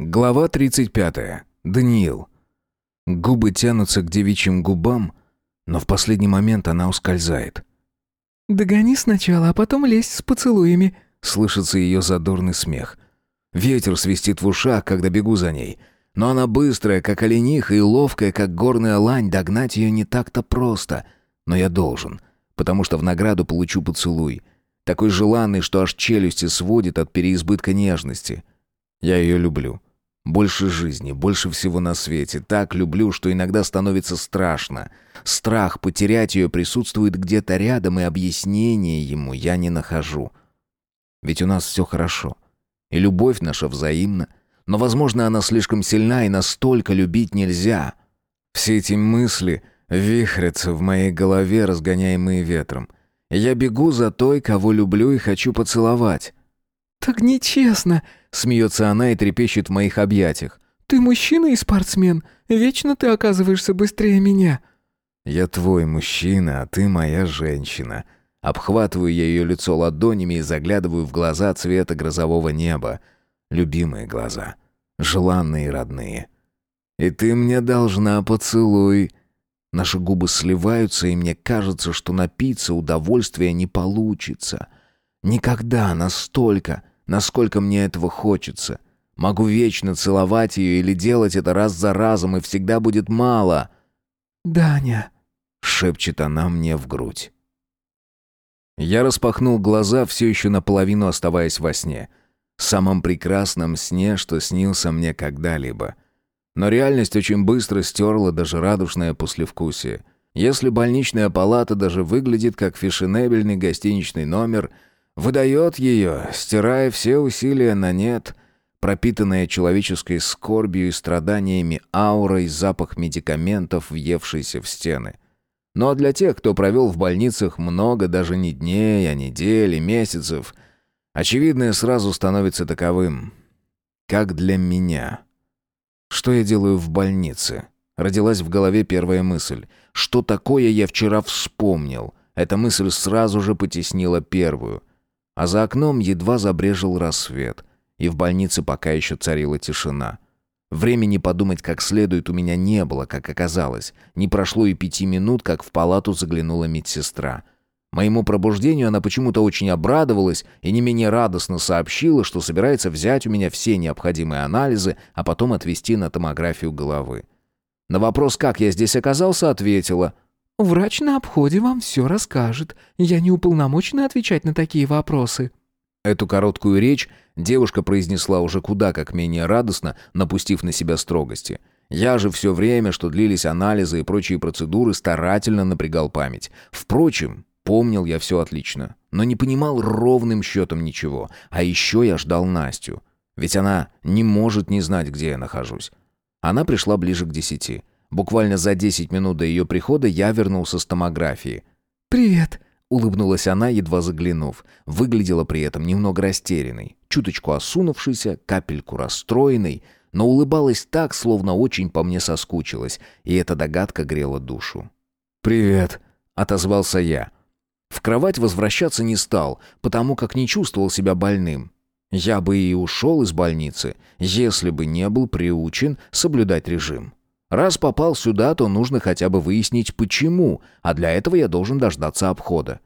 Глава 35. Даниил. Губы тянутся к девичьим губам, но в последний момент она ускользает. «Догони сначала, а потом лезь с поцелуями», — слышится ее задорный смех. Ветер свистит в ушах, когда бегу за ней. Но она быстрая, как олениха, и ловкая, как горная лань. Догнать ее не так-то просто. Но я должен, потому что в награду получу поцелуй. Такой желанный, что аж челюсти сводит от переизбытка нежности. Я ее люблю. Больше жизни, больше всего на свете. Так люблю, что иногда становится страшно. Страх потерять ее присутствует где-то рядом, и объяснения ему я не нахожу. Ведь у нас все хорошо. И любовь наша взаимна. Но, возможно, она слишком сильна, и настолько любить нельзя. Все эти мысли вихрятся в моей голове, разгоняемые ветром. Я бегу за той, кого люблю и хочу поцеловать. «Так нечестно!» — смеется она и трепещет в моих объятиях. «Ты мужчина и спортсмен. Вечно ты оказываешься быстрее меня». «Я твой мужчина, а ты моя женщина». Обхватываю я ее лицо ладонями и заглядываю в глаза цвета грозового неба. Любимые глаза. Желанные и родные. «И ты мне должна поцелуй». Наши губы сливаются, и мне кажется, что напиться удовольствия не получится. Никогда настолько, насколько мне этого хочется. Могу вечно целовать ее или делать это раз за разом, и всегда будет мало. «Даня», — шепчет она мне в грудь. Я распахнул глаза, все еще наполовину оставаясь во сне. Самом прекрасном сне, что снился мне когда-либо. Но реальность очень быстро стерла даже радужное послевкусие. Если больничная палата даже выглядит как фешенебельный гостиничный номер — Выдает ее, стирая все усилия на нет, пропитанная человеческой скорбью и страданиями аурой запах медикаментов, въевшийся в стены. Ну а для тех, кто провел в больницах много даже не дней, а недель месяцев, очевидное сразу становится таковым. Как для меня. Что я делаю в больнице? Родилась в голове первая мысль. Что такое я вчера вспомнил? Эта мысль сразу же потеснила первую. А за окном едва забрежил рассвет, и в больнице пока еще царила тишина. Времени подумать как следует у меня не было, как оказалось. Не прошло и пяти минут, как в палату заглянула медсестра. Моему пробуждению она почему-то очень обрадовалась и не менее радостно сообщила, что собирается взять у меня все необходимые анализы, а потом отвезти на томографию головы. На вопрос, как я здесь оказался, ответила – Врач на обходе вам все расскажет. Я не уполномочена отвечать на такие вопросы». Эту короткую речь девушка произнесла уже куда как менее радостно, напустив на себя строгости. Я же все время, что длились анализы и прочие процедуры, старательно напрягал память. Впрочем, помнил я все отлично, но не понимал ровным счетом ничего. А еще я ждал Настю. Ведь она не может не знать, где я нахожусь. Она пришла ближе к десяти. Буквально за 10 минут до ее прихода я вернулся с томографии. «Привет», — улыбнулась она, едва заглянув. Выглядела при этом немного растерянной, чуточку осунувшейся, капельку расстроенной, но улыбалась так, словно очень по мне соскучилась, и эта догадка грела душу. «Привет», — отозвался я. В кровать возвращаться не стал, потому как не чувствовал себя больным. Я бы и ушел из больницы, если бы не был приучен соблюдать режим. Раз попал сюда, то нужно хотя бы выяснить, почему, а для этого я должен дождаться обхода.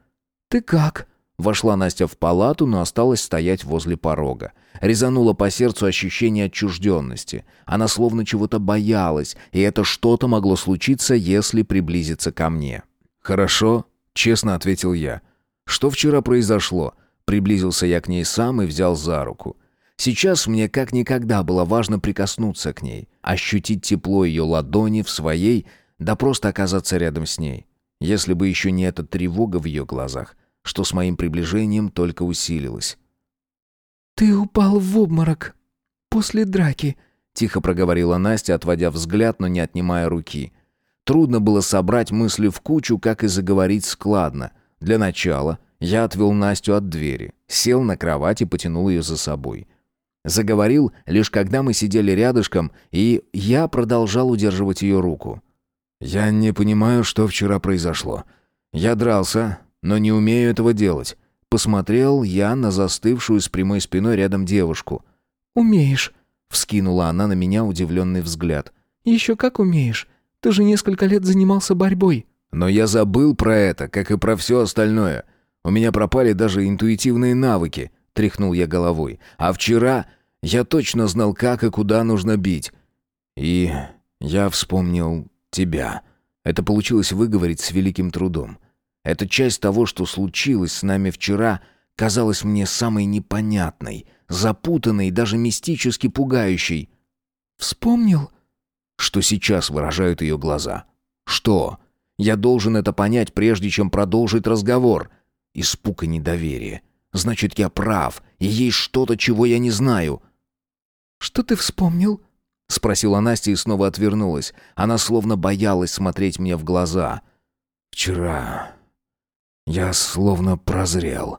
«Ты как?» Вошла Настя в палату, но осталась стоять возле порога. Резануло по сердцу ощущение отчужденности. Она словно чего-то боялась, и это что-то могло случиться, если приблизиться ко мне. «Хорошо», — честно ответил я. «Что вчера произошло?» Приблизился я к ней сам и взял за руку. Сейчас мне как никогда было важно прикоснуться к ней, ощутить тепло ее ладони в своей, да просто оказаться рядом с ней. Если бы еще не эта тревога в ее глазах, что с моим приближением только усилилась. «Ты упал в обморок после драки», — тихо проговорила Настя, отводя взгляд, но не отнимая руки. Трудно было собрать мысли в кучу, как и заговорить складно. Для начала я отвел Настю от двери, сел на кровать и потянул ее за собой. Заговорил, лишь когда мы сидели рядышком, и я продолжал удерживать ее руку. «Я не понимаю, что вчера произошло. Я дрался, но не умею этого делать». Посмотрел я на застывшую с прямой спиной рядом девушку. «Умеешь». Вскинула она на меня удивленный взгляд. «Еще как умеешь. Ты же несколько лет занимался борьбой». «Но я забыл про это, как и про все остальное. У меня пропали даже интуитивные навыки», — тряхнул я головой. «А вчера я точно знал, как и куда нужно бить. И я вспомнил тебя». Это получилось выговорить с великим трудом. Эта часть того, что случилось с нами вчера, казалась мне самой непонятной, запутанной даже мистически пугающей. «Вспомнил?» Что сейчас выражают ее глаза? «Что?» Я должен это понять, прежде чем продолжить разговор. Испуг и недоверие. Значит, я прав, и есть что-то, чего я не знаю. «Что ты вспомнил?» — спросила Настя и снова отвернулась. Она словно боялась смотреть мне в глаза. «Вчера я словно прозрел».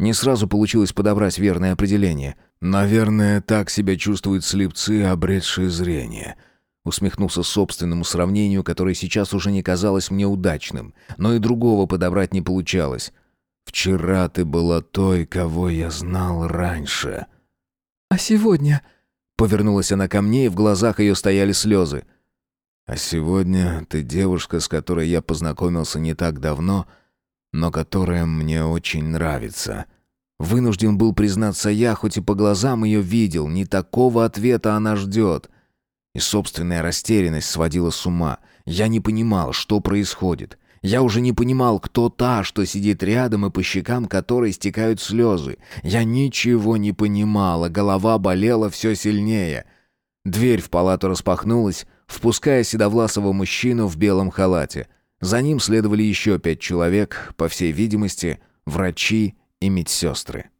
Не сразу получилось подобрать верное определение. «Наверное, так себя чувствуют слепцы, обретшие зрение». Усмехнулся собственному сравнению, которое сейчас уже не казалось мне удачным, но и другого подобрать не получалось. «Вчера ты была той, кого я знал раньше». «А сегодня?» Повернулась она ко мне, и в глазах ее стояли слезы. «А сегодня ты девушка, с которой я познакомился не так давно, но которая мне очень нравится». Вынужден был признаться я, хоть и по глазам ее видел, не такого ответа она ждет. И собственная растерянность сводила с ума. Я не понимал, что происходит. Я уже не понимал, кто та, что сидит рядом и по щекам которой стекают слезы. Я ничего не понимал, а голова болела все сильнее. Дверь в палату распахнулась, впуская седовласого мужчину в белом халате. За ним следовали еще пять человек, по всей видимости, врачи и медсестры.